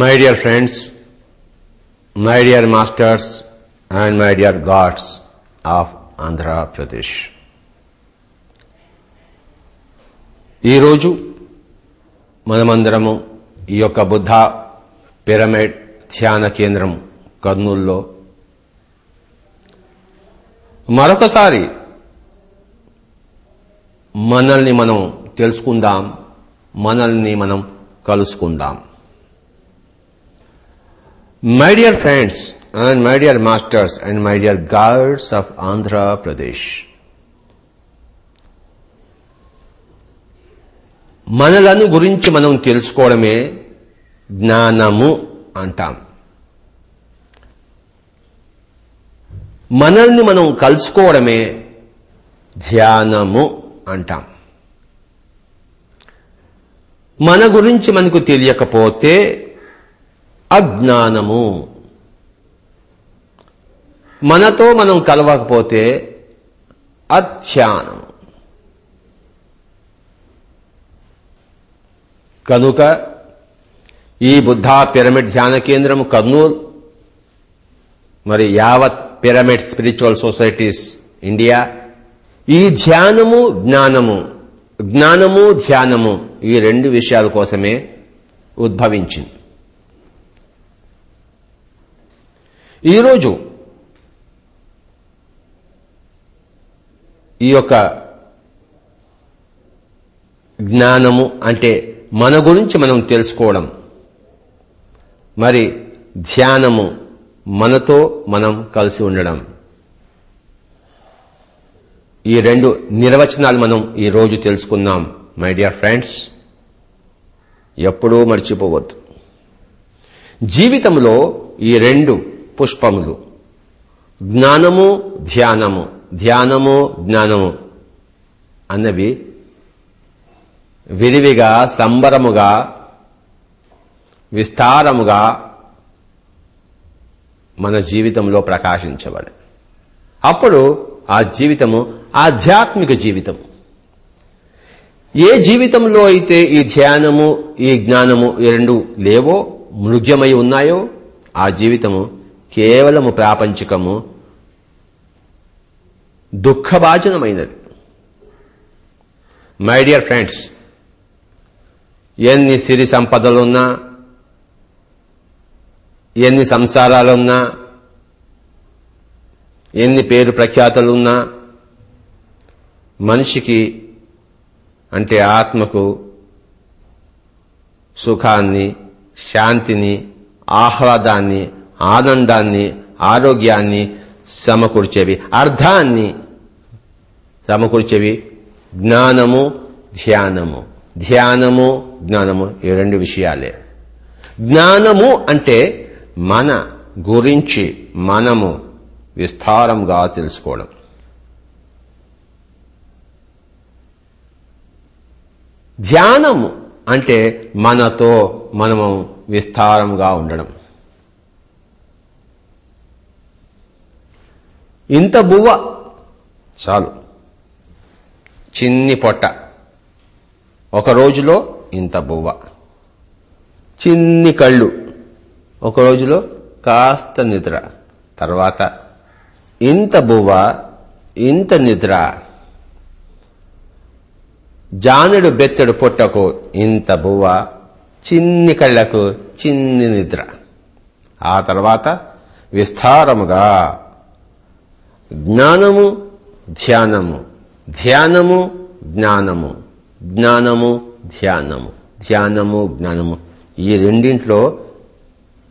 My dear friends my dear masters and my dear gods of Andhra Pradesh ఈరోజు మనమందరము ఈ యొక్క Buddha pyramid ధ్యాన కేంద్రం కర్నూల్లో మరొకసారి మనల్ని మనం తెలుసుకుందాం మనల్ని మనం కలుసుకుందాం. My dear friends and my dear masters and my dear gods of Andhra Pradesh మనలను గురించి మనం తెలుసుకోవడమే జ్ఞానము అంటాం. మనల్ని మనం కలుసుకోవడమే ధ్యానము అంటాం. మన గురించి మనకు తెలియకపోతే అజ్ఞానము. మనతో మనం కలవకపోతే అధ్యానము కనుక ఈ బుద్ధా పిరమిడ్ ధ్యాన కేంద్రము కర్నూలు మరి యావత్ పిరమిడ్ స్పిరిచువల్ సొసైటీస్ ఇండియా ఈ ధ్యానము జ్ఞానము జ్ఞానము ధ్యానము ఈ రెండు విషయాల కోసమే ఉద్భవించింది. ఈరోజు ఈ యొక్క జ్ఞానము అంటే మన గురించి మనం తెలుసుకోవడం. మరి ధ్యానము మనతో మనం కలిసి ఉండడం. ఈ రెండు నిర్వచనాలు మనం ఈ రోజు తెలుసుకున్నాం మై డియర్ ఫ్రెండ్స్. ఎప్పుడూ మర్చిపోవద్దు. జీవితంలో ఈ రెండు పుష్పములు. జ్ఞానము ధ్యానము. ధ్యానము జ్ఞానము. అన్నవి విరివిగా సంబరముగా విస్తారముగా మన జీవితంలో ప్రకాశించబడి అప్పుడు ఆ జీవితము ఆధ్యాత్మిక జీవితం ఏ జీవితంలో అయితే ఈ ధ్యానము ఈ జ్ఞానము ఈ రెండు లేవో మృగ్యమై ఉన్నాయో ఆ జీవితము కేవలము ప్రాపంచికము దుఃఖభాజనమైనది. మై డియర్ ఫ్రెండ్స్ ఎన్ని సిరి సంపదలున్నా ఎన్ని సంసారాలున్నా ఎన్ని పేరు ప్రఖ్యాతలున్నా మనిషికి అంటే ఆత్మకు సుఖాన్ని శాంతిని ఆహ్లాదాన్ని ఆనందాన్ని ఆరోగ్యాన్ని సమకూర్చేవి అర్థాన్ని సమకూర్చేవి జ్ఞానము ధ్యానము. ధ్యానము జ్ఞానము ఈ రెండు విషయాలే. జ్ఞానము అంటే మన గురించి మనము విస్తారంగా తెలుసుకోవడం. ధ్యానము అంటే మనతో మనము విస్తారంగా ఉండడం. ఇంత బువ్వ. చాలు. చిన్ని పొట్ట. ఒక రోజులో ఇంత బువ్వ. చిన్ని కళ్ళు. ఒక రోజులో కాస్త నిద్ర. తర్వాత ఇంత బువ్వ ఇంత నిద్ర. జానుడు బెత్తడు పొట్టకు ఇంత బువ్వ చిన్ని కళ్ళకు చిన్ని నిద్ర. ఆ తర్వాత విస్తారముగా జ్ఞానము ధ్యానము. ధ్యానము జ్ఞానము. జ్ఞానము ధ్యానము. ధ్యానము జ్ఞానము. ఈ రెండింట్లో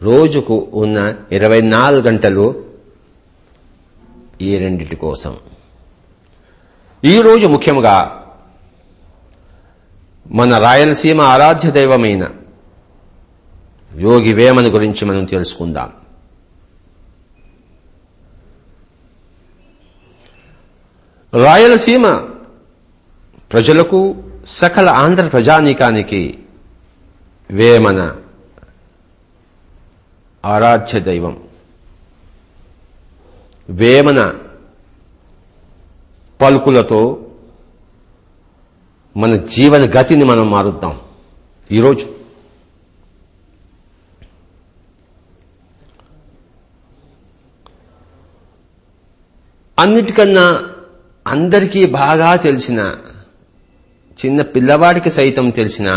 రోజుకు ఉన్న ఇరవై నాలుగు గంటలు ఈ రెండింటి కోసం. ఈరోజు ముఖ్యంగా మన రాయలసీమ ఆరాధ్య దైవమైన యోగి వేమని గురించి మనం తెలుసుకుందాం. రాయలసీమ ప్రజలకు సకల ఆంధ్ర ప్రజానీకానికి వేమన ఆరాధ్య దైవం. వేమన పలుకులతో మన జీవన గతిని మనం మారుద్దాం ఈరోజు. అన్నిటికన్నా అందరికీ బాగా తెలిసిన చిన్న పిల్లవాడికి సైతం తెలిసిన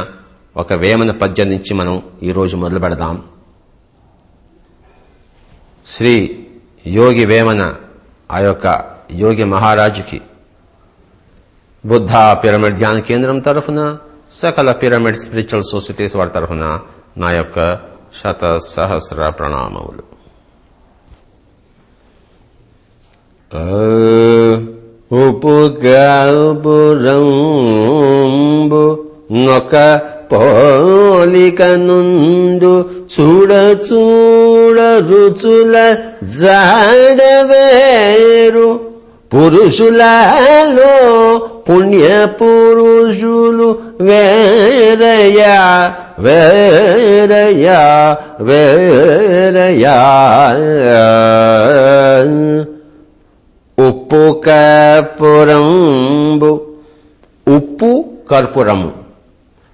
ఒక వేమన పద్యం నుంచి మనం ఈరోజు మొదలు పెడదాం. శ్రీ యోగి వేమన ఆ యొక్క యోగి మహారాజుకి బుద్ధ పిరమిడ్ ధ్యాన కేంద్రం తరఫున సకల పిరమిడ్ స్పిరిచువల్ సొసైటీస్ వారి తరఫున నా యొక్క శత సహస్ర ప్రణామములు. ఉపుగపురంబు నొక పోలిక నుండు చూడ చూడ రుచుల జాడవేరు. పురుషులలో పుణ్య పురుషులు వేరయా వేరయా వేరయా. ఉప్పు కర్పూరంబు ఉప్పు కర్పూరము.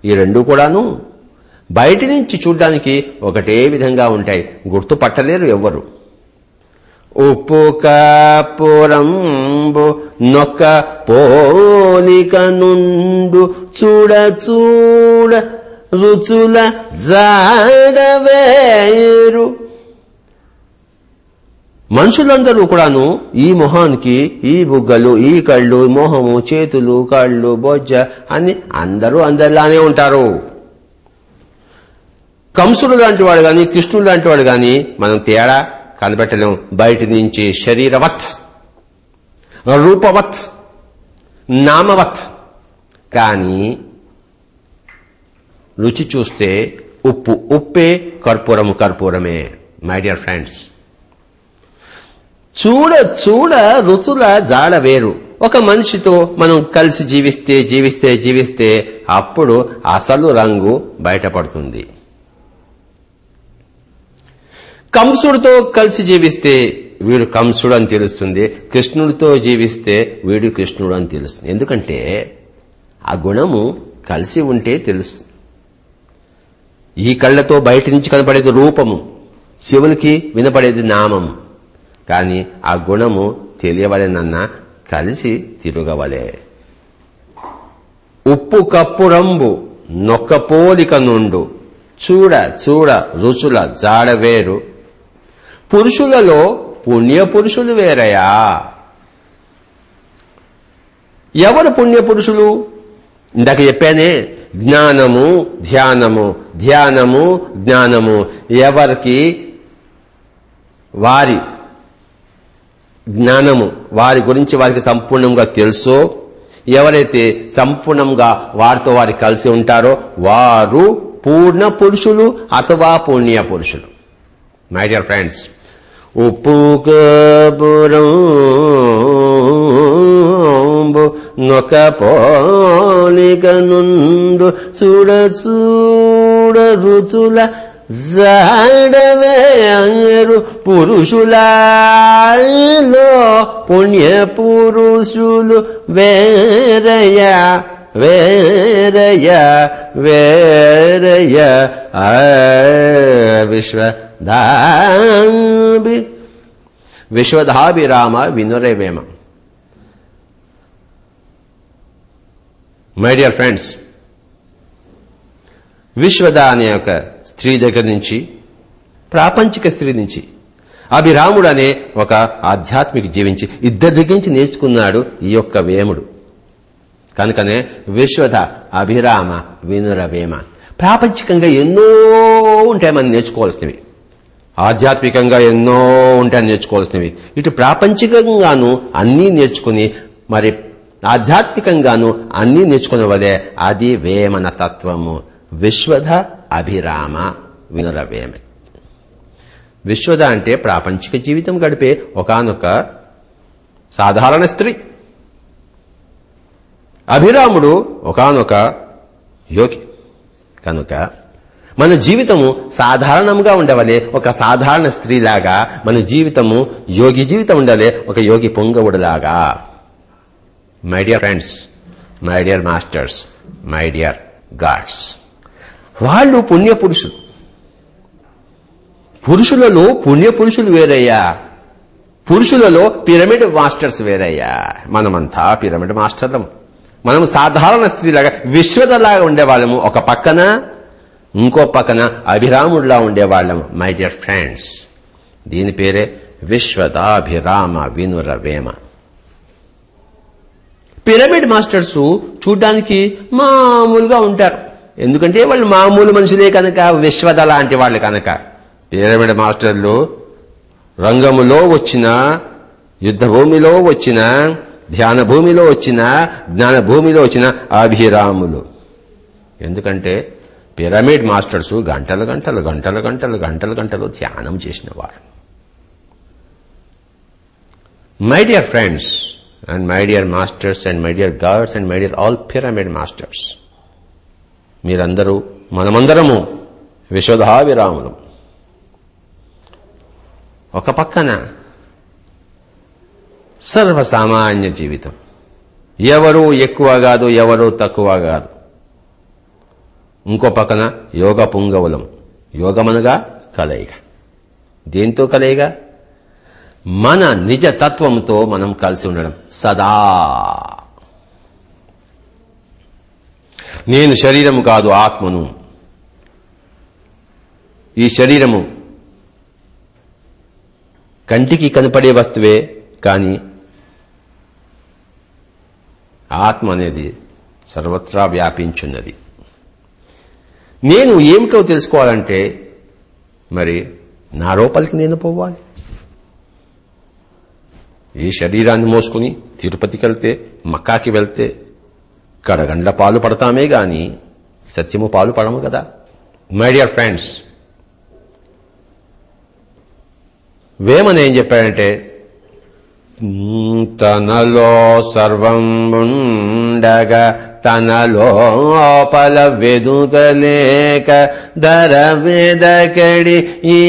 ఈ రెండు కూడాను బయటి నుంచి చూడ్డానికి ఒకటే విధంగా ఉంటాయి. గుర్తుపట్టలేరు ఎవ్వరు. ఉప్పు కర్పూరంబు నొక్క పోలిక నుండు చూడ చూడ రుచుల జాడవేరు మనుషులందరూ కూడాను ఈ మొహానికి ఈ బుగ్గలు ఈ కళ్ళు మొహము చేతులు కళ్ళు బొజ్జ అని అందరూ అందరిలానే ఉంటారు. కంసుడు లాంటి వాడు గాని కృష్ణుడు లాంటి వాడు గాని మనం తేడా కనిపెట్టలేం. బయట నుంచి శరీరవత్ రూపవత్ నామవత్. కానీ రుచి చూస్తే ఉప్పు ఉప్పే కర్పూరము కర్పూరమే మై డియర్ ఫ్రెండ్స్. చూడ చూడ రుచుల జాడ వేరు. ఒక మనిషితో మనం కలిసి జీవిస్తే జీవిస్తే జీవిస్తే అప్పుడు అసలు రంగు బయటపడుతుంది. కంసుడితో కలిసి జీవిస్తే వీడు కంసుడు అని తెలుస్తుంది. కృష్ణుడితో జీవిస్తే వీడు కృష్ణుడు అని తెలుస్తుంది. ఎందుకంటే ఆ గుణము కలిసి ఉంటే తెలుస్తుంది. ఈ కళ్ళతో బయట నుంచి కనపడేది రూపము. శివునికి వినపడేది నామము. కానీ ఆ గుణము తెలియవలెనన్నా కలిసి తిరుగవలే. ఉప్పు కప్పురంబు నొక్క పోలిక నుండు చూడ చూడ రుచుల జాడ వేరు. పురుషులలో పుణ్య పురుషులు వేరయా? ఎవరు పుణ్య పురుషులు? ఇందాక చెప్పానే జ్ఞానము ధ్యానము ధ్యానము జ్ఞానము. ఎవరికి? వారి. జ్ఞానము వారి గురించి వారికి సంపూర్ణంగా తెలుసో ఎవరైతే సంపూర్ణంగా వారితో వారి కలిసి ఉంటారో వారు పూర్ణ పురుషులు అథవా పుణ్య పురుషులు. మై డియర్ ఫ్రెండ్స్ ఉప్పు కబురంబు నొక పోలిక నుండు చూడ చూడ రుచుల జడవేరు పురుషులలో పుణ్య పురుషులు వేరయ వేరయ వేరయ విశ్వధాభి విశ్వధాభిరామ వినురవేమ మై డియర్ ఫ్రెండ్స్ విశ్వద అనే ఒక స్త్రీ దగ్గర నుంచి ప్రాపంచిక స్త్రీ నుంచి. అభిరాముడు అనే ఒక ఆధ్యాత్మిక జీవించి ఇద్దరి దగ్గర నుంచి నేర్చుకున్నాడు ఈ యొక్క వేముడు. కనుకనే విశ్వద అభిరామ వినుర వేమ. ప్రాపంచికంగా ఎన్నో ఉంటాయి మనం నేర్చుకోవాల్సినవి. ఆధ్యాత్మికంగా ఎన్నో ఉంటాయి నేర్చుకోవాల్సినవి. ఇటు ప్రాపంచికంగాను అన్నీ నేర్చుకుని మరి ఆధ్యాత్మికంగాను అన్నీ నేర్చుకునే వలే అది వేమన తత్వము. విశ్వధ అభిరామ వినురవేమ. విశ్వద అంటే ప్రాపంచిక జీవితం గడిపే ఒకనొక సాధారణ స్త్రీ. అభిరాముడు ఒకనొక యోగి. కనుక మన జీవితము సాధారణంగా ఉండవలే ఒక సాధారణ స్త్రీలాగా మన జీవితము యోగి జీవితం ఉండాలి ఒక యోగి పొంగవుడులాగా. My dear friends my dear masters my dear gods వాళ్ళు పుణ్యపురుషులు. పురుషులలో పుణ్యపురుషులు వేరయ్యా. పురుషులలో పిరమిడ్ మాస్టర్స్ వేరయ్యా. మనమంతా పిరమిడ్ మాస్టర్లం. మనం సాధారణ స్త్రీలాగా విశ్వదలాగా ఉండేవాళ్ళము. ఒక పక్కన ఇంకో పక్కన అభిరాముడిలా ఉండేవాళ్ళము మై డియర్ ఫ్రెండ్స్. దీని పేరే విశ్వదాభిరామ వినురవేమ. పిరమిడ్ మాస్టర్స్ చూడ్డానికి మామూలుగా ఉంటారు. ఎందుకంటే వాళ్ళు మామూలు మనుషులే కనుక విశ్వద లాంటి వాళ్ళు కనుక. పిరమిడ్ మాస్టర్లు రంగములో వచ్చిన యుద్ధ భూమిలో వచ్చిన ధ్యాన భూమిలో వచ్చిన జ్ఞాన భూమిలో వచ్చిన అభిరాములు. ఎందుకంటే పిరమిడ్ మాస్టర్స్ గంటలు గంటలు గంటలు గంటలు గంటలు గంటలు ధ్యానం చేసిన వారు my dear friends and my dear masters and my dear gods and my dear all pyramid masters మీరందరూ మనమందరము విశ్వధావిరాములు ఒక పక్కన సర్వసామాన్య జీవితం. ఎవరు ఎక్కువ కాదు ఎవరు తక్కువ కాదు. ఇంకో పక్కన యోగ పుంగవులం. యోగమనగా కలయిక. దేంతో కలయిక? మన నిజ తత్వంతో మనం కలిసి ఉండడం. సదా నేను శరీరము కాదు ఆత్మను. ఈ శరీరము కంటికి కనపడే వస్తువే కానీ ఆత్మ అనేది సర్వత్రా వ్యాపించున్నది. నేను ఏమిటో తెలుసుకోవాలంటే మరి నా లోపలికి నేను పోవాలి. ఈ శరీరాన్ని మోసుకుని తిరుపతికి వెళ్తే మక్కాకి వెళ్తే కడగండ్ల పాలు పడతామే గాని సత్యము పాలు పడము కదా. మై డియర్ ఫ్రెండ్స్ వేమని ఏం చెప్పాడంటే తనలో సర్వం ఉండగా తనలోపల వెదుతలేక ధర వెదకడి ఈ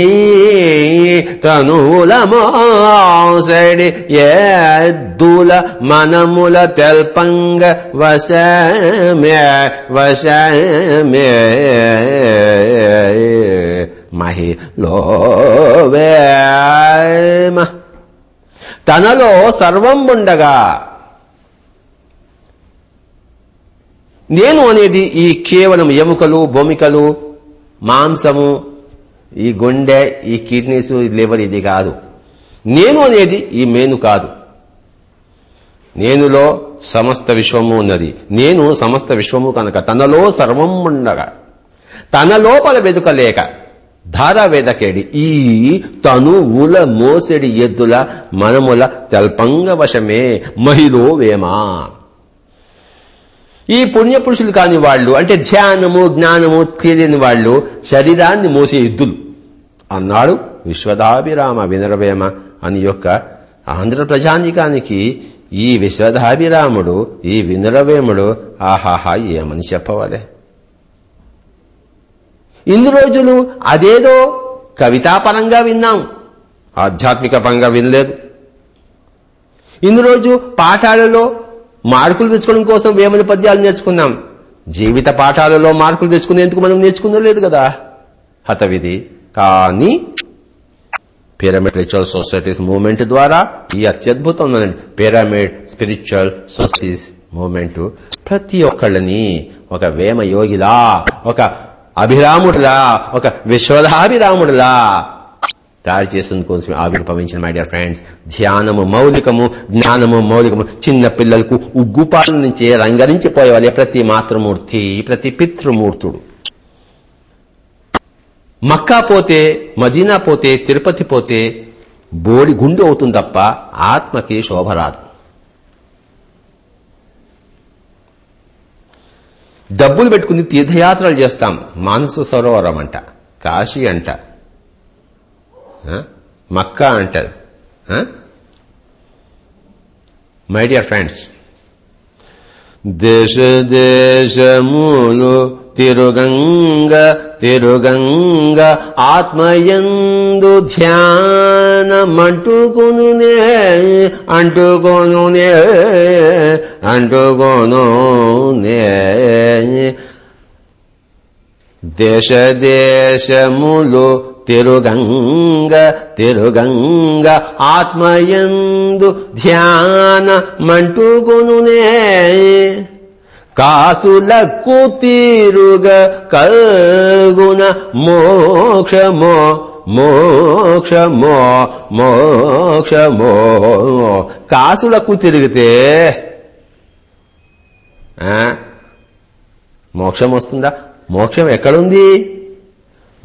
తనుల మోసడి ఎద్దుల మనముల తెల్పంగ వశమే వశమే. మహిలో వేమ తనలో సర్వం ఉండగా నేను అనేది ఈ కేవలం ఎముకలు బొమికలు మాంసము ఈ గుండె ఈ కిడ్నీస్ లివర్ ఇది కాదు. నేను అనేది ఈ మేను కాదు. నేనులో సమస్త విశ్వము ఉన్నది. నేను సమస్త విశ్వము కనుక తనలో సర్వం ఉండగా తన లోపల వెతుకలేక. ధారావేదకేడి ఈ తనువుల మోసెడి ఎద్దుల మనముల తెల్పంగ వశమే మహిలో వేమా. ఈ పుణ్యపురుషులు కాని వాళ్ళు అంటే ధ్యానము జ్ఞానము తెలియని వాళ్ళు శరీరాన్ని మోసే ఎద్దులు. అన్నాడు విశ్వదాభిరామ వినరవేమ అని యొక్క ఆంధ్ర ప్రజానికానికి ఈ విశ్వదాభిరాముడు ఈ వినరవేముడు ఆహాహా ఏమని చెప్పవలే? ఇన్ని రోజులు అదేదో కవితాపరంగా విన్నాం. ఆధ్యాత్మిక పరంగా వినలేదు. ఇన్ని రోజు పాఠాలలో మార్కులు తెచ్చుకోవడం కోసం వేమని పద్యాలు నేర్చుకున్నాం. జీవిత పాఠాలలో మార్కులు తెచ్చుకునేందుకు మనం నేర్చుకునలేదు కదా? హతవిధి. కానీ పిరమిడ్ స్పిరిచువల్ సొసైటీస్ మూవ్మెంట్ ద్వారా ఈ అత్యద్భుతం పిరమిడ్ స్పిరిచువల్ సొసైటీస్ మూవ్మెంట్ ప్రతి ఒక్కళ్ళని ఒక వేమ యోగిలా ఒక అభిరాముడులా ఒక విశ్వదాభిరాముడులా తయారు చేసిన కోసం ఆవిర్భవించిన మై డియర్ ఫ్రెండ్స్ ధ్యానము మౌలికము జ్ఞానము మౌలికము చిన్న పిల్లలకు ఉగ్గుపాల నుంచి రంగరించిపోయేవాళ్ళే ప్రతి మాతృమూర్తి ప్రతి పితృమూర్తుడు. మక్కా పోతే మదీనా పోతే తిరుపతి పోతే బోడి గుండు అవుతుంది తప్ప ఆత్మకి శోభ రాదు. డబ్బులు పెట్టుకుని తీర్థయాత్రలు చేస్తాం. మానస సరోవరం అంట కాశీ అంట. మక్కా అంట. మై డియర్ ఫ్రెండ్స్ దేశ దేశములు తిరుగంగ తిరుగంగ ఆత్మయందు ధ్యానమంటుకునునే అంటుకొనునే అంటుకొనునే. దేశ దేశములు తిరుగంగ తిరుగంగ ఆత్మయందు ధ్యానమంటుకొనునే. కాసులకు తీరుగ కల్గుణ మోక్షమో మోక్షమో మోక్షమో. కాసులకు తిరిగితే ఆ, మోక్షం వస్తుందా? మోక్షం ఎక్కడుంది?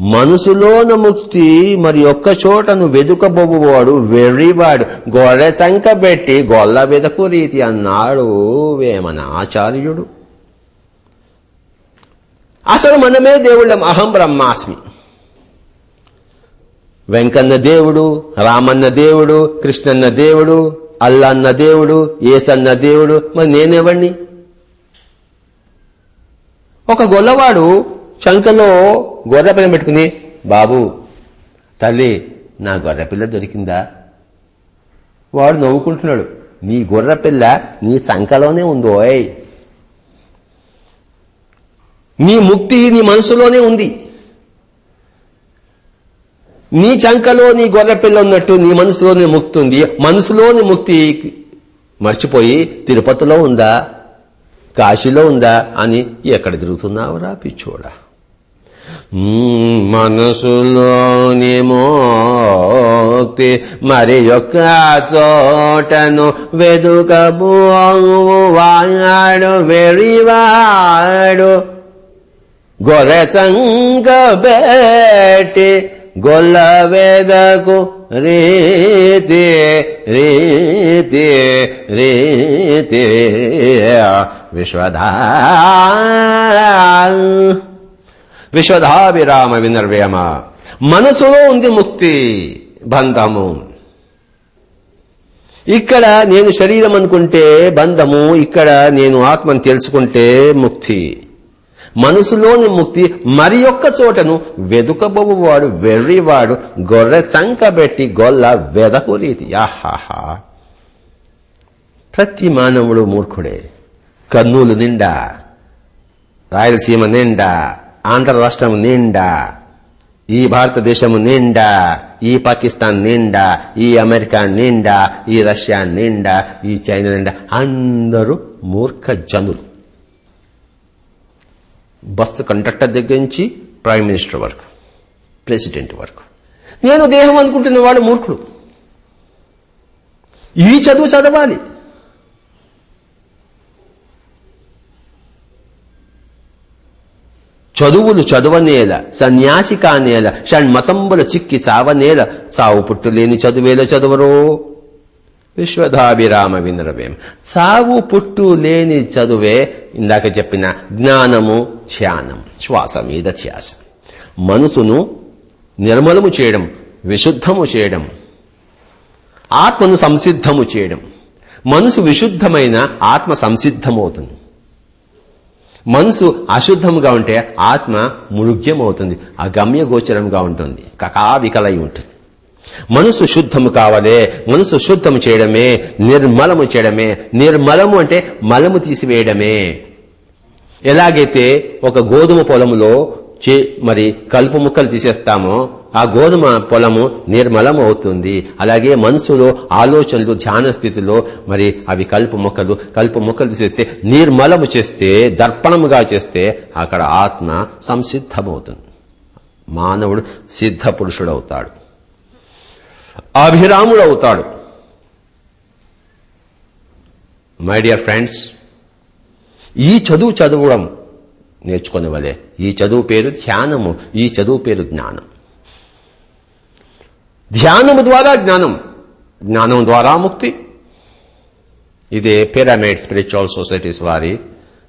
మనసులోన ముక్తి మరి ఒక్క చోటను వెదుకబోబువాడు వెర్రివాడు. గొర్రె చంకబెట్టి గొల్ల వెదకు రీతి అన్నాడు వేమన ఆచార్యుడు. అసలు మనమే దేవుళ్ళం అహం బ్రహ్మాస్మి. వెంకన్న దేవుడు రామన్న దేవుడు కృష్ణన్న దేవుడు అల్లన్న దేవుడు ఏసన్న దేవుడు మరి నేనెవడిని ఒక గొల్లవాడు చంకలో గొర్రెపిల్ల పెట్టుకుని బాబు తల్లి నా గొర్రెపిల్ల దొరికిందా? వాడు నవ్వుకుంటున్నాడు నీ గొర్రెపిల్ల నీ సంకలోనే ఉందోయ్. నీ ముక్తి నీ మనసులోనే ఉంది. నీ చంకలో నీ గొర్రెపిల్ల ఉన్నట్టు నీ మనసులోనే ముక్తి ఉంది. మనసులోని ముక్తి మర్చిపోయి తిరుపతిలో ఉందా? కాశీలో ఉందా? అని ఎక్కడ తిరుగుతున్నావురా పిచ్చోడా? మ్మ్, మనసులోని మోక్తి మరి యొక్క చోటను వెదుకబోవాడు వెరివాడు గొర్రె చంగబెట్టి గొల్ల వేదకు రీతి రీతి రీతి. విశ్వధా విశ్వధాభిరామ వినర్వేమ. మనసులో ఉంది ముక్తి బంధము. ఇక్కడ నేను శరీరం అనుకుంటే బంధము ఇక్కడ నేను ఆత్మను తెలుసుకుంటే ముక్తి. మనసులోని ముక్తి మరి ఒక్క చోటను వెదుకబోవాడు వెర్రివాడు గొర్రె సంకబెట్టి గొల్ల వెదకు రీతి ఆహాహా. ప్రతి మానవుడు మూర్ఖుడే. కర్నూలు నిండా రాయలసీమ నిండా ఆంధ్ర రాష్ట్రం నిండా ఈ భారతదేశము నిండా ఈ పాకిస్తాన్ నిండా ఈ అమెరికా నిండా ఈ రష్యా నిండా ఈ చైనా నిండా. అందరూ మూర్ఖ జనులు. బస్సు కండక్టర్ దగ్గర నుంచి ప్రైమ్ మినిస్టర్ వరకు ప్రెసిడెంట్ వరకు. నేను దేహం అనుకుంటున్న వాడు మూర్ఖుడు. ఈ చదువు చదవాలి. చదువులు చదువనేల సన్యాసి కానేల షణ్మతంబుల చిక్కి చావనేల చావు పుట్టులేని చదువేల చదువరో. విశ్వధాభిరామ వినరవేం చావు పుట్టు లేని చదువే ఇందాక చెప్పిన జ్ఞానము ధ్యానం శ్వాస మీద ధ్యాస. మనసును నిర్మలము చేయడం విశుద్ధము చేయడం ఆత్మను సంసిద్ధము చేయడం. మనసు విశుద్ధమైన ఆత్మ సంసిద్ధమవుతుంది. మనసు అశుద్ధంగా ఉంటే ఆత్మ మురుగ్యమవుతుంది అగమ్య గోచరంగా ఉంటుంది కకావికలై ఉంటుంది. మనసు శుద్ధము కావాలే మనసు శుద్ధము చేయడమే నిర్మలము చేయడమే. నిర్మలము అంటే మలము తీసివేయడమే. ఎలాగైతే ఒక గోధుమ పొలములో మరి కలుపు ముక్కలు తీసేస్తామో ఆ గోధుమ పొలము నిర్మలం అవుతుంది. అలాగే మనసులో ఆలోచనలు ధ్యాన స్థితిలో మరి అవి కలుపు మొక్కలు కలుపు మొక్కలు తీసేస్తే నిర్మలము చేస్తే దర్పణముగా చేస్తే అక్కడ ఆత్మ సంసిద్ధమవుతుంది. మానవుడు సిద్ధ పురుషుడవుతాడు. అభిరాముడు అవుతాడు మై డియర్ ఫ్రెండ్స్ ఈ చదువు చదవడం నేర్చుకునేవలే ఈ చదువు పేరు ధ్యానము ఈ చదువు పేరు జ్ఞానం. ధ్యానము ద్వారా జ్ఞానం జ్ఞానం ద్వారా ముక్తి. ఇదే పిరమిడ్ స్పిరిచువల్ సొసైటీస్ వారి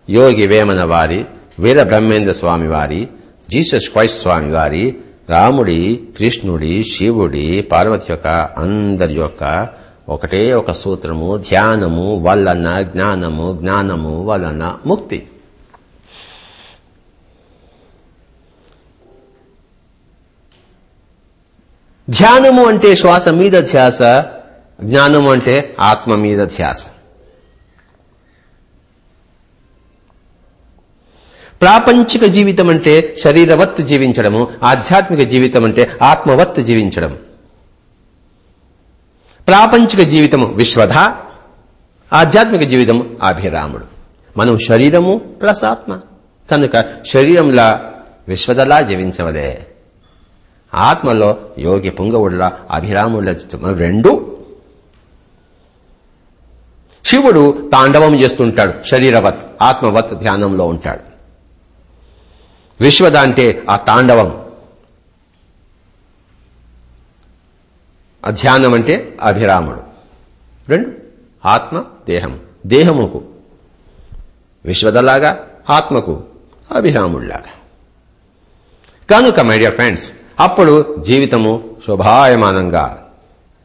యోగి వేమన వారి వీర బ్రహ్మేంద్ర స్వామి వారి జీసస్ క్రైస్ట్ స్వామి వారి రాముడి కృష్ణుడి శివుడి పార్వతి యొక్క అందరి యొక్క ఒకటే ఒక సూత్రము ధ్యానము వలన జ్ఞానము జ్ఞానము వలన ముక్తి. ధ్యానము అంటే శ్వాస మీద ధ్యాస జ్ఞానము అంటే ఆత్మ మీద ధ్యాస. ప్రాపంచిక జీవితం అంటే శరీరవత్ జీవించడము ఆధ్యాత్మిక జీవితం అంటే ఆత్మవత్ జీవించడం ప్రాపంచిక జీవితము విశ్వధ ఆధ్యాత్మిక జీవితం అభిరాముడు. మనం శరీరము ప్లస్ ఆత్మ. కనుక శరీరంలా విశ్వదలా జీవించవలే. ఆత్మలో యోగి పుంగవుడులా అభిరాముడుల రెండు. శివుడు తాండవం చేస్తుంటాడు శరీరవత్ ఆత్మవత్ ధ్యానంలో ఉంటాడు. విశ్వద అంటే ఆ తాండవం. ధ్యానం అంటే అభిరాముడు. రెండు ఆత్మ దేహం. దేహముకు. విశ్వదలాగా ఆత్మకు అభిరాముడిలాగా కనుక మై డియర్ ఫ్రెండ్స్ అప్పుడు జీవితము శుభాయమానంగా.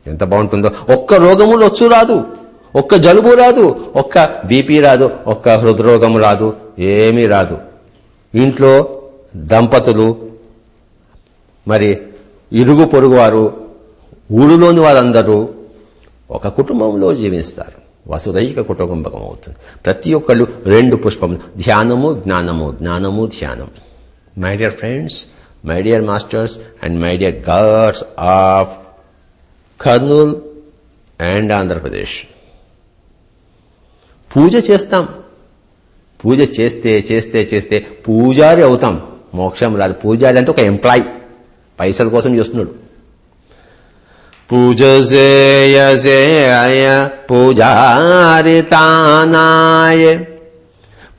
ఎంత బాగుంటుందో. ఒక్క రోగము వచ్చు రాదు. ఒక్క జలుబు రాదు. ఒక్క బీపీ రాదు. ఒక్క హృదరోగము రాదు. ఏమీ రాదు. ఇంట్లో దంపతులు మరి ఇరుగు పొరుగు వారు ఊళ్ళోని వారందరూ ఒక కుటుంబంలో జీవిస్తారు. వసుదైక కుటుంబకం అవుతుంది. ప్రతి ఒక్కళ్ళు రెండు పుష్పములు. ధ్యానము జ్ఞానము జ్ఞానము ధ్యానం. My dear friends my dear masters and my dear girls of Kurnool and Andhra Pradesh పూజ చేస్తాం. పూజ చేస్తే చేస్తే చేస్తే పూజారి అవుతాం. మోక్షం రాదు. పూజారి అంటే ఒక ఎంప్లాయ్ పైసల కోసం చేస్తున్నాడు. పూజ సేయ సేయ పూజారితానాయ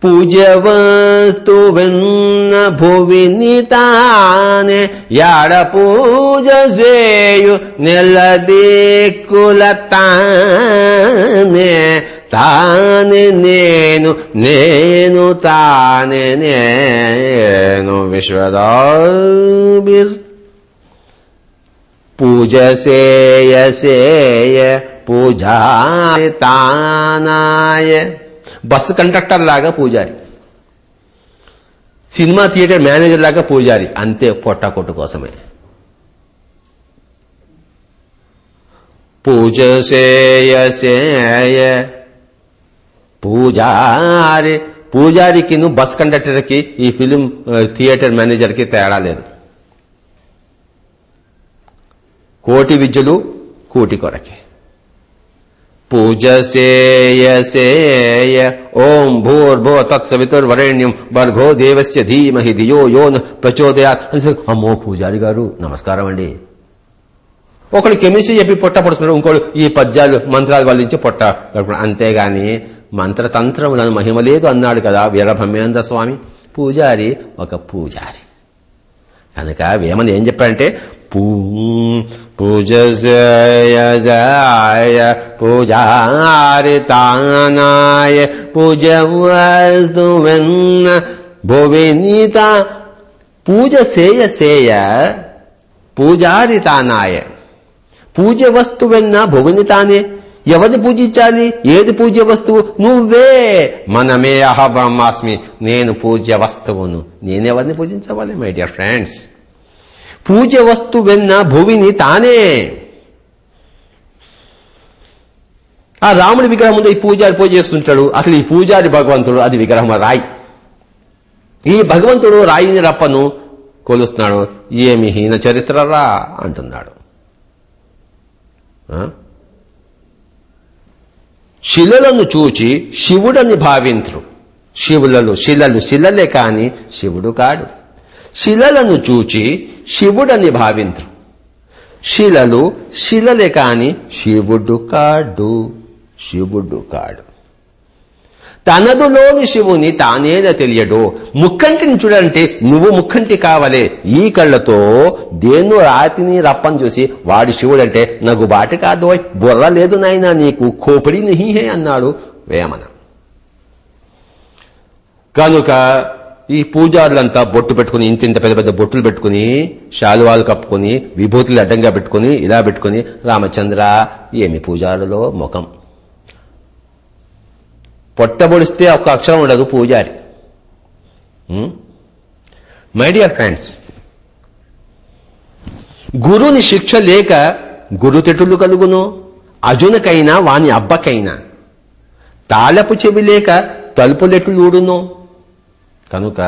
పూజ్య వస్తువెన్న భువిని తానే. యాడ పూజ సేయు నెలదిక్కుల తానే నేను నేను తానే నేను విశ్వదాబిర్. పూజ సేయ సేయ పూజారితానాయ బస్సు కండక్టర్ లాగా పూజారి. సినిమా థియేటర్ మేనేజర్ లాగా పూజారి. అంతే పొట్ట కొట్టు కోసమే. పూజ సేయ సేయ పూజారి పూజారికి బస్ కండక్టర్కి ఈ ఫిలిం థియేటర్ మేనేజర్కి తేడా లేదు. కోటి విద్యలు కూటి కొరకే. పూజ సేయ సేయ ఓం భూర్భో తత్సవితుర్వరేణ్యం భర్గో దేవస్య ధీమహి ధియో యోన్ ప్రచోదయాత్. అమ్మో పూజారి గారు నమస్కారం అండి. ఒకడు కెమిస్ట్రీ చెప్పి పొట్ట పడుతున్నాడు ఇంకోడు ఈ పద్యాలు మంత్రాలు వల్లించి పొట్ట అంతేగాని మంత్రతంత్రములను మహిమ లేదు అన్నాడు కదా వీరభమేంద్ర స్వామి. పూజారి ఒక పూజారి. కనుక వేమని ఏం చెప్పాడంటే పూజ పూజారితానాయ పూజ భువినీత పూజ సేయ సేయ పూజారితానాయ. పూజ వస్తువెన్న భువిని తానే ఎవరిని పూజించాలి? ఏది పూజ్య వస్తువు? నువ్వే. మనమే అహ బ్రహ్మాస్మి. నేను పూజ్య వస్తువును. నేనెవరిని పూజించవాలి మై డియర్ ఫ్రెండ్స్ పూజ వస్తువెన్న భువిని తానే. ఆ రాముడి విగ్రహం ముందు ఈ పూజారి పూజ చేస్తుంటాడు. అసలు ఈ పూజారి భగవంతుడు అది విగ్రహం రాయి. ఈ భగవంతుడు రాయిని రప్పను కొలుస్తున్నాడు. ఏమి హీన చరిత్రరా? అంటున్నాడు. శిలలను చూచి శివుడని భావింతురు. శివులలో శిలలు శిలలే కాని శివుడు కాడు. శిలలను చూచి శివుడని భావింతురు. శిలలు శిలలే కాని శివుడు కాడు. శివుడు కాడు. తనదులోని శివుని తానేన తెలియడు. ముక్కంటిని చూడంటే నువ్వు ముక్కంటి కావలే. ఈ కళ్ళతో దేన్ను రాతిని రప్పని చూసి వాడి శివుడంటే నాకు బాటి కాదు బుర్ర లేదు నాయన నీకు కోపిడి నిహిహే అన్నాడు వేమన. కనుక ఈ పూజారులంతా బొట్టు పెట్టుకుని ఇంత ఇంత పెద్ద పెద్ద బొట్టులు పెట్టుకుని శాలువాలు కప్పుకుని విభూతులు అడ్డంగా పెట్టుకుని ఇలా పెట్టుకుని రామచంద్ర ఏమి పూజారులో ముఖం. పొట్టబొడిస్తే ఒక్క అక్షరం ఉండదు పూజారి. మై డియర్ ఫ్రెండ్స్ గురుని శిక్ష లేక గురుతిటులు కలుగును అజునకైనా వాని అబ్బకైనా. తాళపు చెవి లేక తలుపులెటులుడును కనుక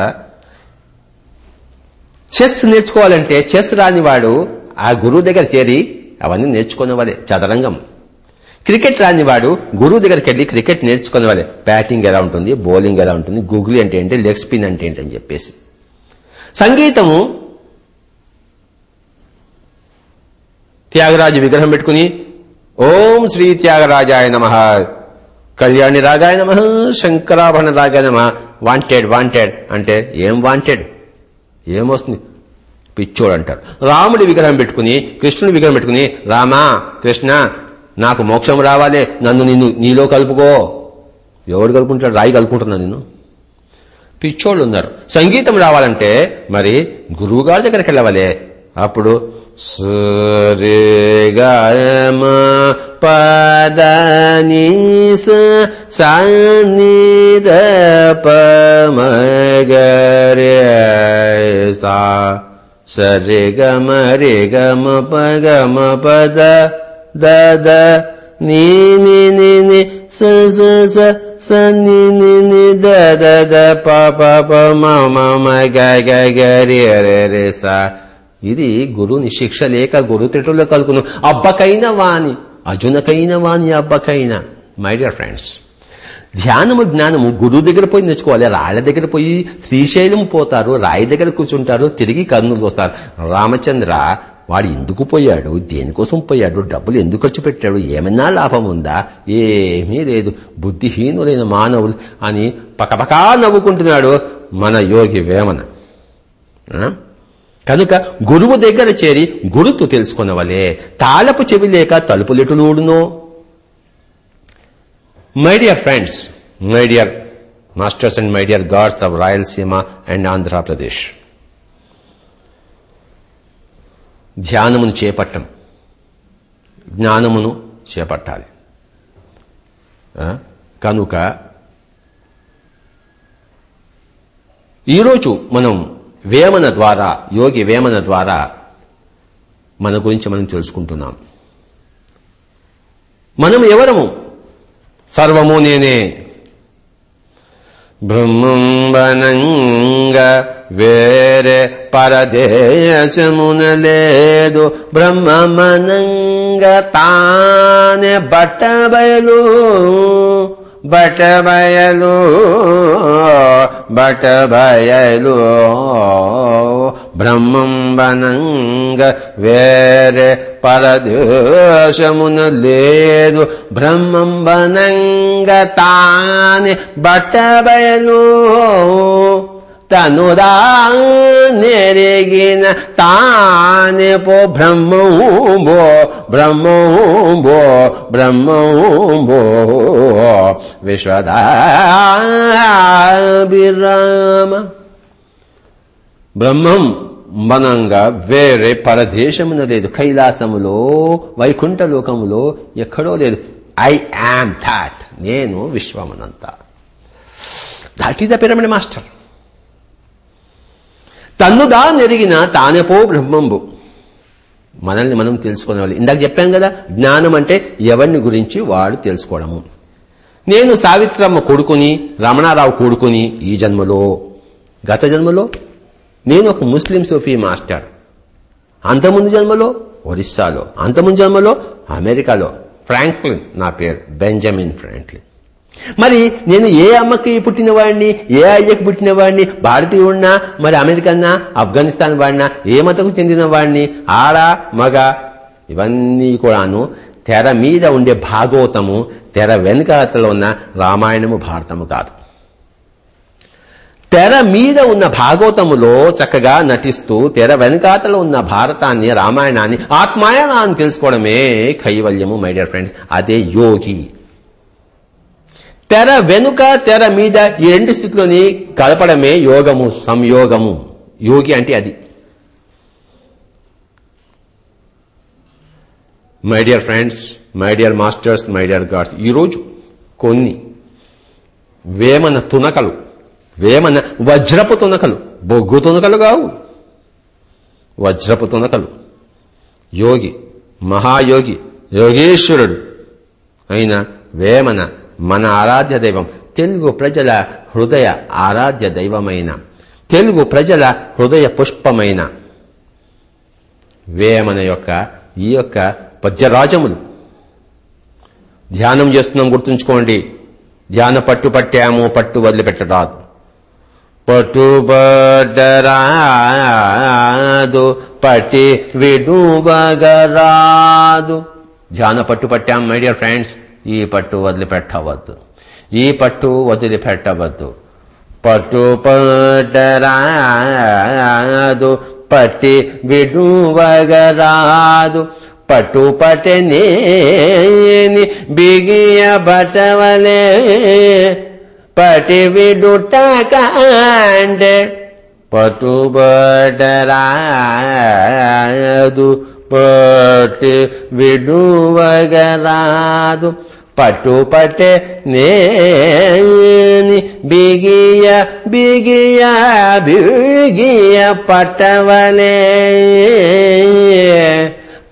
చెస్ నేర్చుకోవాలంటే చెస్ రానివాడు ఆ గురువు దగ్గర చేరి అవన్నీ నేర్చుకునేవాడే చదరంగం. క్రికెట్ రానివాడు గురువు దగ్గరికి వెళ్ళి క్రికెట్ నేర్చుకునేవాడే. బ్యాటింగ్ ఎలా ఉంటుంది బౌలింగ్ ఎలా ఉంటుంది గూగుల్ అంటే ఏంటి లెగ్ స్పిన్ అంటే ఏంటి అని చెప్పేసి. సంగీతము త్యాగరాజు విగ్రహం పెట్టుకుని ఓం శ్రీ త్యాగరాజాయ నమ కళ్యాణి రాగాయ నమ శంకరాభరణ రాగాయ నమ వాంటెడ్ వాంటెడ్ అంటే ఏం వాంటెడ్ ఏమొస్తుంది పిచ్చోడు అంటారు. రాముడి విగ్రహం పెట్టుకుని కృష్ణుడి విగ్రహం పెట్టుకుని రామా కృష్ణ నాకు మోక్షం రావాలే. నన్ను నిన్ను నీలో కలుపుకో. ఎవడు కలుపుకుంటాడు? రాయి కలుపుకుంటున్నా నిన్ను. పిచ్చోళ్ళు ఉన్నారు. సంగీతం రావాలంటే మరి గురువు గారి దగ్గరికి వెళ్ళవాలే. అప్పుడు సరిగమ పదని సన్నిధ పమగరే సా సరిగమ రే గమ పగమ పద దద నీ ని ని స స స స ని ద ద ద ప ప ప మ మ మ గ గ గ స. ఇది గురుని శిక్ష లేక గురు తిట్టులో కలుగును. అబ్బకైన వాణి అర్జునకైన వాణి అబ్బకైన. మై డియర్ ఫ్రెండ్స్ ధ్యానము జ్ఞానము గురువు దగ్గర పోయి నేర్చుకోవాలి. రాళ్ళ దగ్గర పోయి శ్రీశైలం పోతారు రాయి దగ్గర కూర్చుంటారు తిరిగి కర్నూలు వస్తారు రామచంద్ర వాడు ఎందుకు పోయాడు? దేనికోసం పోయాడు? డబ్బులు ఎందుకు ఖర్చు పెట్టాడు? ఏమన్నా లాభం ఉందా? ఏమీ లేదు. బుద్ధిహీనులైన మానవులు అని పకపకా నవ్వుకుంటున్నాడు మన యోగి వేమన. కనుక గురువు దగ్గర చేరి గురుతు తెలుసుకున్నవలే తాళపు చెవి లేక తలుపులెటులూడునో my dear friends my dear masters and my dear gods of Rayalaseema and Andhra Pradesh ధ్యానమును చేపట్టం. జ్ఞానమును చేపట్టాలి. కనుక ఈరోజు మనం వేమన ద్వారా యోగి వేమన ద్వారా మన గురించి మనం తెలుసుకుంటున్నాం. మనం ఎవరము? సర్వము నేనే బ్రహ్మంబనంగా వేరే పరదేశమున లేదు బ్రహ్మమనంగా తానే బట్టబయలు బటబయలు బటబయలు బ్రహ్మంబనంగ వేరే పరదేశమున లేదు బ్రహ్మంబనంగ తానే బట్టబయలు తనుదా నెరిగిన తానే పో బ్రహ్మో బ్రహ్మో బ్రహ్మో విశ్వదాభిరామ బ్రహ్మం మనంగా వేరే పరదేశమున లేదు. కైలాసములో వైకుంఠ లోకములో ఎక్కడో లేదు. ఐ యామ్ థాట్ నేను విశ్వమునంత. That is the pyramid master తన్నుగా నెరిగిన తానెపో బ్రహ్మంబు. మనల్ని మనం తెలుసుకునేవాళ్ళు. ఇందాక చెప్పాం కదా జ్ఞానం అంటే ఎవరిని గురించి వాడు తెలుసుకోవడము. నేను సావిత్రమ్మ కొడుకుని రమణారావు కొడుకుని ఈ జన్మలో గత జన్మలో నేను ఒక ముస్లిం సోఫీ మాస్టర్. అంతముందు జన్మలో ఒరిస్సాలో అంతముందు జన్మలో అమెరికాలో. ఫ్రాంక్లిన్ నా పేరు బెంజమిన్ ఫ్రాంక్లిన్. మరి నేను ఏ అమ్మకి పుట్టినవాడిని ఏ అయ్యకి పుట్టినవాడిని భారతీయుడినా మరి అమెరికన్నా ఆఫ్ఘనిస్తాన్ వాడినా ఏ మతకు చెందినవాడిని ఆడ మగ ఇవన్నీ కూడాను తెర మీద ఉండే భాగవతము తెర వెనుకలో ఉన్న రామాయణము భారతము కాదు. తెర మీద ఉన్న భాగవతములో చక్కగా నటిస్తూ తెర వెనుకాతలో ఉన్న భారతాన్ని రామాయణాన్ని ఆత్మాయణాన్ని తెలుసుకోవడమే కైవల్యము మై డియర్ ఫ్రెండ్స్ అదే యోగి. తెర వెనుక తెర మీద ఈ రెండు స్థితిలోని కలపడమే యోగము సంయోగము. యోగి అంటే అది. My dear friends my dear masters my dear gods ఈరోజు కొన్ని వేమన తునకలు వేమన వజ్రపు తునకలు బొగ్గు తునకలు కావు వజ్రపు తునకలు యోగి మహాయోగి యోగేశ్వరుడు అయిన వేమన మన ఆరాధ్య దైవం తెలుగు ప్రజల హృదయ ఆరాధ్య దైవమైన తెలుగు ప్రజల హృదయ పుష్పమైన వేమన యొక్క ఈ యొక్క పద్యరాజములు. ధ్యానం చేస్తున్నాం గుర్తుంచుకోండి. ధ్యాన పట్టు పట్టాము పట్టు వదిలిపెట్టరాదు. పట్టుబడ్డరాదు పట్టి విడువగరాదు. ధ్యాన పట్టు పట్టాం మై డియర్ ఫ్రెండ్స్ ఈ పట్టు వదిలిపెట్టవద్దు. ఈ పట్టు వదిలిపెట్టవద్దు. పట్టుపడ్డరాదు పట్టి విడువగరాదు. పట్టుపటనేని బిగియ బటవలే. పటివిడుట కాండే పట్టుబడరాదు పట్టి విడువగరాదు. పట్టుపటే నేని బిగియ బిగియ బిగియ పట్టవలే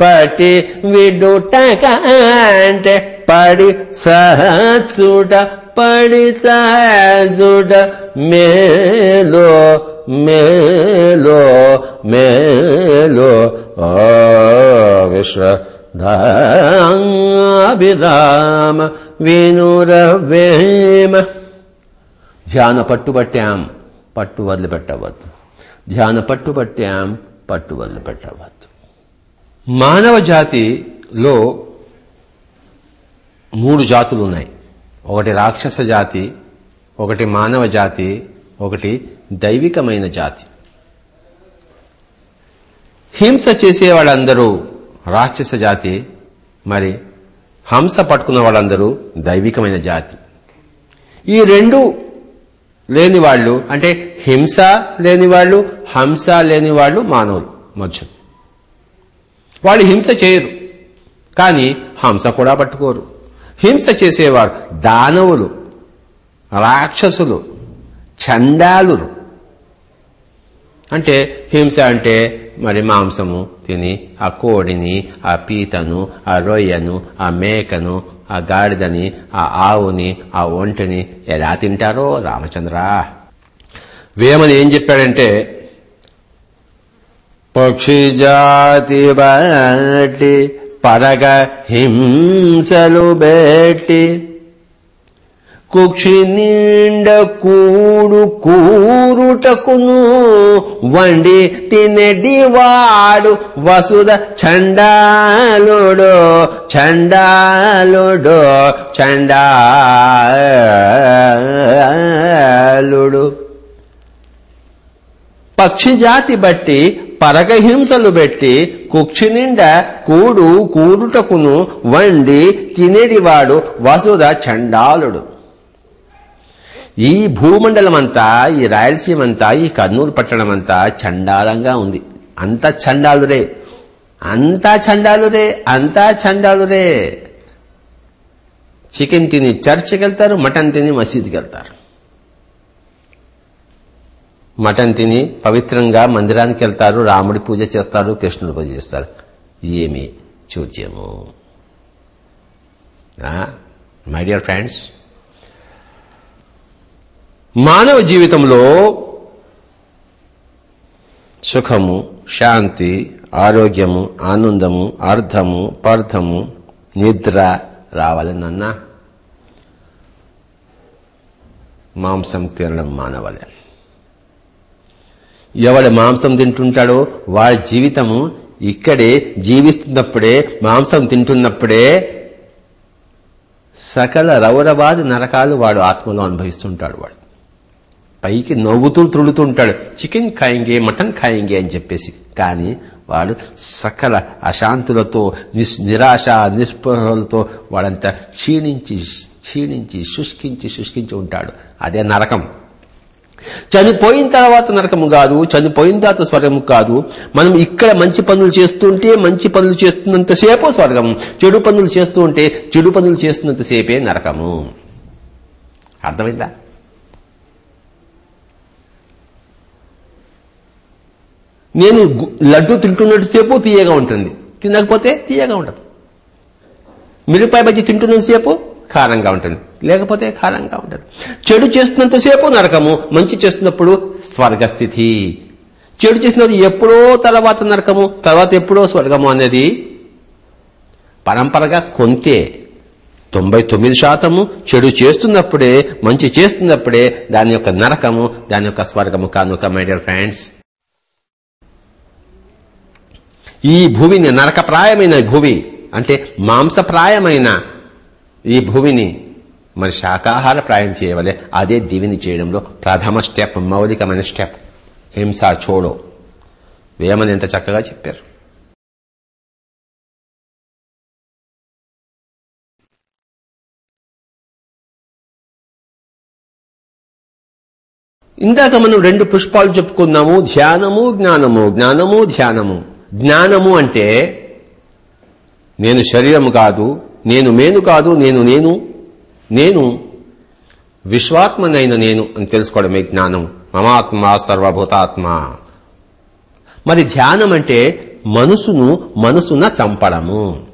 పటి విడుట కంటే పడి సహచుడ పడి సహజుడ మేలో మేలో మేలో. విశ్వ వినురవేమ. ధ్యాన పట్టుబట్టాం పట్టు వదిలిపెట్టవద్దు. ధ్యాన పట్టుబట్టాం పట్టు వదిలిపెట్టవద్దు. మానవ జాతిలో మూడు జాతులు ఉన్నాయి ఒకటి రాక్షస జాతి ఒకటి మానవ జాతి ఒకటి దైవికమైన జాతి. హింస చేసే వాళ్ళందరూ రాక్షస జాతి మరి హంస పట్టుకున్న వాళ్ళందరూ దైవికమైన జాతి. ఈ రెండు లేని వాళ్ళు అంటే హింస లేని వాళ్ళు హంస లేని వాళ్ళు మానవులు మధ్య వాళ్ళు హింస చేయరు. కానీ హంస కూడా పట్టుకోరు. హింస చేసేవారు దానవులు రాక్షసులు చండాలులు అంటే హింస అంటే మరి మాంసము తిని ఆ కోడిని ఆ పీతను ఆ రొయ్యను ఆ మేకను ఆ గాడిదని ఆ ఆవుని ఆ ఒంటిని ఎలా తింటారో రామచంద్ర? వేమని ఏం చెప్పాడంటే పక్షి జాతి బట్టి పరగ హింసలు బెట్టి కుక్షి నిండ కూడు కూరుటకును వండి తినడి వాడు వసుద చండాలుడో చండాలుడో చండాలుడు. పక్షి జాతి బట్టి పరగహింసలు పెట్టి కుక్షి నిండా కూడు కూడుటకును వండి తినేడివాడు వసుద చండాలుడు. ఈ భూమండలం అంతా ఈ రాయలసీమ అంతా ఈ కర్నూలు పట్టణం అంతా చండాలంగా ఉంది. అంతా చండాలురే. అంతా చండాలురే అంతా చండాలురే. చికెన్ తిని చర్చికి వెళ్తారు మటన్ తిని మసీద్కి వెళ్తారు మటన్ తిని పవిత్రంగా మందిరానికి వెళ్తారు రాముడి పూజ చేస్తారు కృష్ణుడి పూజ చేస్తారు. ఏమి చూద్యము. మై డియర్ ఫ్రెండ్స్ మానవ జీవితంలో సుఖము శాంతి ఆరోగ్యము ఆనందము అర్థము పార్థము నిద్ర రావాలనన్నా మాంసం తినడం మానవాలి. ఎవడు మాంసం తింటుంటాడో వాడి జీవితము ఇక్కడే జీవిస్తున్నప్పుడే మాంసం తింటున్నప్పుడే సకల రౌరవాది నరకాలు వాడు ఆత్మలో అనుభవిస్తుంటాడు వాడు. పైకి నవ్వుతూ త్రుడుతుంటాడు చికెన్ ఖాయింగే మటన్ ఖాయింగే అని చెప్పేసి. కానీ వాడు సకల అశాంతులతో నిరాశ నిస్పృహలతో వాడంతా క్షీణించి క్షీణించి శుష్కించి శుష్కించి ఉంటాడు. అదే నరకం. చనిపోయిన తర్వాత నరకము కాదు చనిపోయిన తర్వాత స్వర్గము కాదు. మనం ఇక్కడ మంచి పనులు చేస్తుంటే మంచి పనులు చేస్తున్నంతసేపు స్వర్గం చెడు పనులు చేస్తూ ఉంటే చెడు పనులు చేస్తున్నంతసేపే నరకము. అర్థమైందా? నేను లడ్డు తింటున్నట్టు సేపు తీయగా ఉంటుంది. తినకపోతే తీయగా ఉంటుంది మిరపాయ బజ్జి తింటున్నంత సేపు కారంగా ఉంటుంది. లేకపోతే కారంగా ఉంటుంది చెడు చేస్తున్నంతసేపు నరకము మంచి చేస్తున్నప్పుడు స్వర్గస్థితి. చెడు చేసినది ఎప్పుడో తర్వాత నరకము తర్వాత ఎప్పుడో స్వర్గము అనేది పరంపరగా కొంతే. తొంభై తొమ్మిది శాతము చెడు చేస్తున్నప్పుడే మంచి చేస్తున్నప్పుడే దాని యొక్క నరకము దాని యొక్క స్వర్గము కానుక మై డియర్ ఫ్రెండ్స్ ఈ భూమిని నరకప్రాయమైన భూమి అంటే మాంసప్రాయమైన ఈ భూమిని మరి శాకాహార ప్రాయం చేయవలే. అదే దివిని చేయడంలో ప్రథమ స్టెప్ మౌలికమైన స్టెప్. హింస చోడో. వేమని ఎంత చక్కగా చెప్పారు. ఇందాక మనం రెండు పుష్పాలు చెప్పుకున్నాము. ధ్యానము జ్ఞానము. జ్ఞానము ధ్యానము. జ్ఞానము అంటే నేను శరీరము కాదు నేను మేను కాదు నేను నేను నేను విశ్వాత్మనైన నేను అని తెలుసుకోవడమే జ్ఞానం. మమాత్మ సర్వభూతాత్మ. మరి ధ్యానం అంటే మనసును మనసున చంపడము.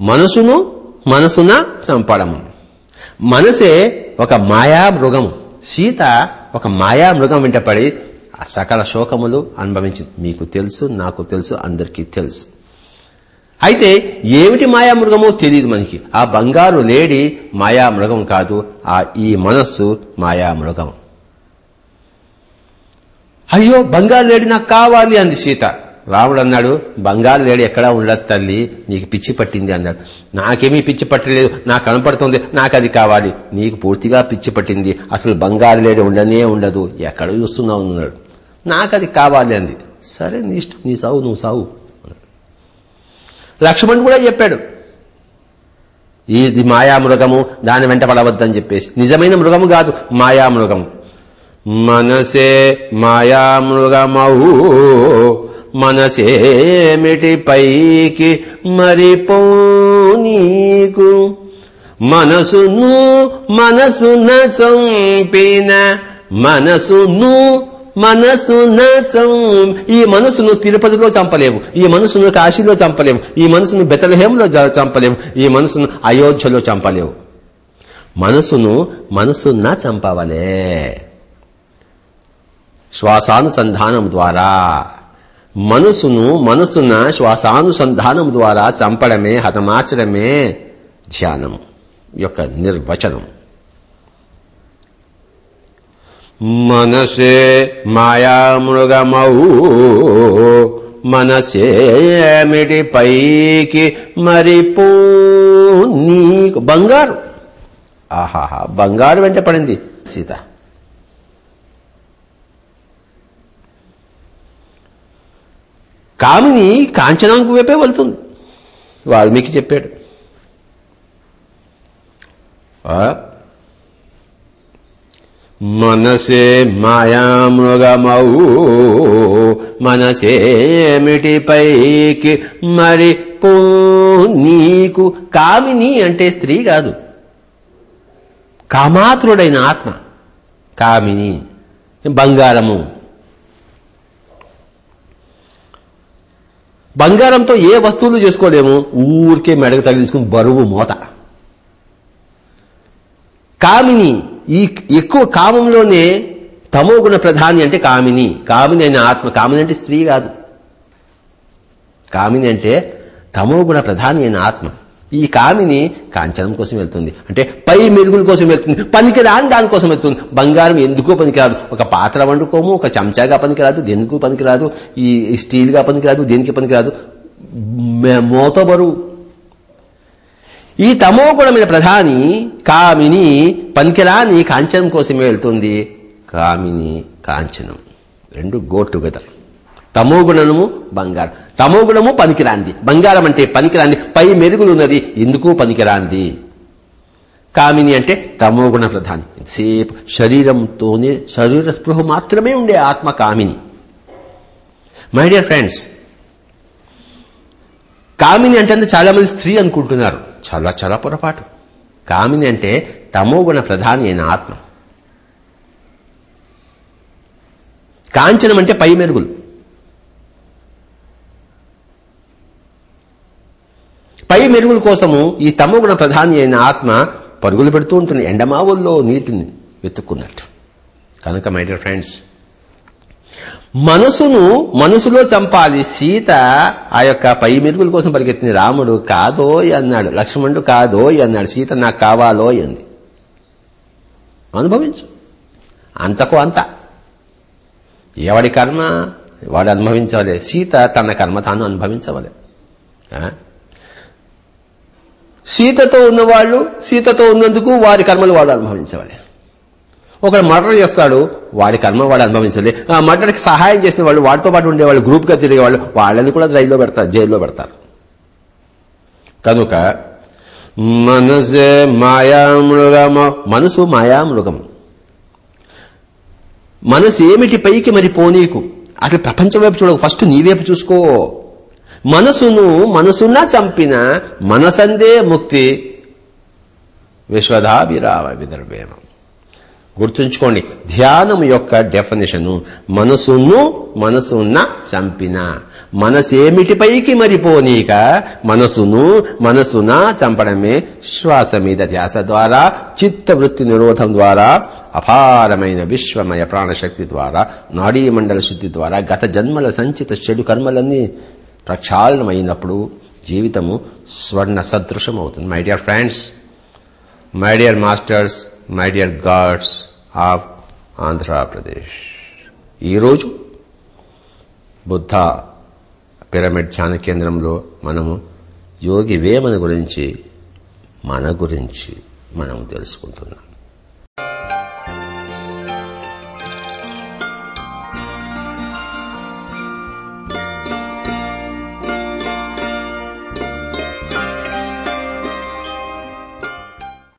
మనసును మనసున చంపడము. మనసే ఒక మాయా మృగము సీత ఒక మాయా మృగం వెంటపడి ఆ సకల శోకములు అనుభవించింది. మీకు తెలుసు నాకు తెలుసు అందరికీ తెలుసు. అయితే ఏమిటి మాయామృగమో తెలియదు మనకి. ఆ బంగారు లేడి మాయామృగం కాదు ఆ ఈ మనస్సు మాయామృగం. అయ్యో బంగారు లేడి నాకు కావాలి అంది సీత. రాముడు అన్నాడు బంగారు లేడి ఎక్కడా ఉండదు తల్లి నీకు పిచ్చి పట్టింది అన్నాడు. నాకేమీ పిచ్చి పట్టలేదు నాకు కనపడుతుంది నాకు అది కావాలి నీకు పూర్తిగా పిచ్చి పట్టింది అసలు బంగారు లేడి ఉండనే ఉండదు ఎక్కడ చూస్తున్నావు అన్నాడు. నాకు అది కావాలి అంది. సరే నీ ఇష్టం నీ సావు నువ్వు సావు. లక్ష్మణ్ కూడా చెప్పాడు. ఇది మాయామృగము దాని వెంట పడవద్దని చెప్పేసి. నిజమైన మృగము కాదు మాయామృగము. మనసే మాయామృగమౌ మనసేమిటి పైకి మరిపో నీకు. మనసును మనసున చంపిన మనసును మనసున ఈ మనసును తిరుపతిలో చంపలేము ఈ మనసును కాశీలో చంపలేము ఈ మనసును బెతలహేములో చంపలేము ఈ మనసును అయోధ్యలో చంపలేవు. మనసును మనసున్న చంపవలే. శ్వాసానుసంధానం ద్వారా. మనసును మనసున శ్వాసానుసంధానం ద్వారా చంపడమే హతమాచడమే ధ్యానం యొక్క నిర్వచనం. మనసే మాయామృగమౌ. మనసేమిటి పైకి మరిపో నీకు బంగారు? ఆహాహా బంగారు వెంట పడింది సీత. కామిని కాంచనాంకు వైపే వెళ్తుంది. వాల్మీకి చెప్పాడు. మనసే మాయామృగమౌ. మనసేమిటి పైకి మరి? పో నీకు కామిని అంటే స్త్రీ కాదు. కామాత్రుడైన ఆత్మ. కామిని బంగారము. బంగారంతో ఏ వస్తువులు చేసుకోలేము? ఊరికే మెడకు తగిలించుకుని బరువు మోత. కామిని ఈ ఎక్కువ కామంలోనే తమో గుణ ప్రధాని అంటే కామిని. కామిని అయిన ఆత్మ. కామిని అంటే స్త్రీ కాదు. కామిని అంటే తమో గుణ ప్రధాని అయిన ఆత్మ. ఈ కామిని కాంచనం కోసం వెళ్తుంది. అంటే పై మెరుగుల కోసం వెళ్తుంది. పనికిరాని దానికోసం వెళ్తుంది. బంగారం ఎందుకో పనికిరాదు. ఒక పాత్ర వండుకోము ఒక చెంచాగా పనికిరాదు. దేనికూ పనికిరాదు. ఈ స్టీల్గా పనికిరాదు. దేనికి పనికిరాదు? మోత బరువు. ఈ తమో గుణమైన ప్రధాని కామిని పనికిరాని కాంచనం కోసమే వెళ్తుంది. కామిని కాంచనం. రెండు గో టుగెదర్ తమో గుణము బంగారం. తమో గుణము పనికిరాంది బంగారం అంటే పనికిరాంది పై మెరుగులున్నది ఎందుకు పనికిరాంది కామిని అంటే తమో గుణ ప్రధాని. సేపు శరీరంతోనే శరీర స్పృహ మాత్రమే ఉండే ఆత్మ కామిని. మై డియర్ ఫ్రెండ్స్ కామిని అంటే చాలా మంది స్త్రీ అనుకుంటున్నారు. చాలా చాలా పొరపాటు. కామిని అంటే తమో గుణ ప్రధాని అయిన ఆత్మ. కాంచనం అంటే పై మెరుగులు. పై మెరుగుల కోసము ఈ తమగుణ ప్రధాని అయిన ఆత్మ పరుగులు పెడుతూ ఉంటుంది. ఎండమావుల్లో నీటిని వెతుక్కున్నట్టు. కనుక మై డియర్ ఫ్రెండ్స్ మనసును మనసులో చంపాలి సీత ఆ యొక్క పై మెరుగుల కోసం పరిగెత్తింది. రాముడు కాదోయ్ అన్నాడు. లక్ష్మణుడు కాదోయ్ అన్నాడు. సీత నాకు కావాలో అంది. అనుభవించు. అంతకు అంత. ఎవడి కర్మ? వాడు అనుభవించవలే. సీత తన కర్మ తాను అనుభవించవలే. సీతతో ఉన్నవాళ్ళు సీతతో ఉన్నందుకు వారి కర్మలు వాడు అనుభవించవలే. ఒకడు మర్డర్ చేస్తాడు వాడి కర్మ వాడు అనుభవించాలి ఆ మర్డర్కి సహాయం చేసిన వాళ్ళు వాడితో పాటు ఉండేవాళ్ళు గ్రూప్గా తిరిగేవాళ్ళు వాళ్ళని కూడా రైల్లో పెడతారు జైల్లో పెడతారు. కనుక మనసే మాయామృగము మనసు మాయామృగం. మనసు ఏమిటి పైకి మరి పోనీకు? అట్లా ప్రపంచం వైపు చూడకు ఫస్ట్ నీవేపు చూసుకో. మనసును మనసున్నా చంపిన మనసందే ముక్తి. విశ్వధాభిరామ విదర్భేమం. గుర్తుంచుకోండి ధ్యానం యొక్క డెఫినేషను మనసును మనసున్న చంపిన. మనసేమిటిపైకి మరిపోనీక మనసును మనసున చంపడమే శ్వాస మీద ధ్యాస ద్వారా చిత్తవృత్తి నిరోధం ద్వారా అపారమైన విశ్వమయ ప్రాణశక్తి ద్వారా నాడీ మండల శుద్ధి ద్వారా గత జన్మల సంచిత చెడు కర్మలన్నీ ప్రక్షాళనమైనప్పుడు జీవితము స్వర్ణ సదృశం అవుతుంది my dear friends my dear masters my dear gods of Andhra Pradesh ఈరోజు బుద్ధ పిరమిడ్ ధ్యాన కేంద్రంలో మనము యోగి వేమన గురించి మన గురించి మనం తెలుసుకుంటున్నాం.